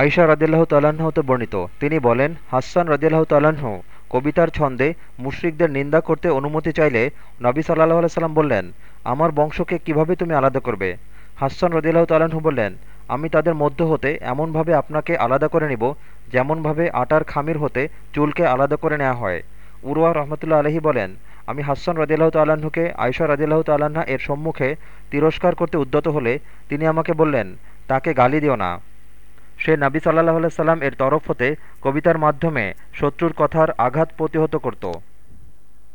আয়সা রদিল্লাহ তাল্লাহ্ন হতে বর্ণিত। তিনি বলেন, হাসান রদিল্লাহ তাল্লাহ্ন কবিতার ছন্দে মুশরিকদের নিন্দা করতে অনুমতি চাইলে নবী সাল্লাহ আলাইসাল্লাম বললেন, আমার বংশকে কীভাবে তুমি আলাদা করবে? হাসান রদিল্লাহ তাল্লাহ্ন বললেন, আমি তাদের মধ্য হতে এমনভাবে আপনাকে আলাদা করে নিব যেমনভাবে আটার খামির হতে চুলকে আলাদা করে নেওয়া হয়। উরওয়া রহমতুল্লা আলহি বলেন, আমি হাসান রদিল্লাহ তাল্লাহ্নকে আয়সা রদিল্লাহ তাল্লাহা এর সম্মুখে তিরস্কার করতে উদ্যত হলে তিনি আমাকে বললেন, তাকে গালি দিও না। সে নাবি সাল্লাহ সাল্লাম এর তরফ হতে কবিতার মাধ্যমে শত্রুর কথার আঘাত প্রতিহত করত।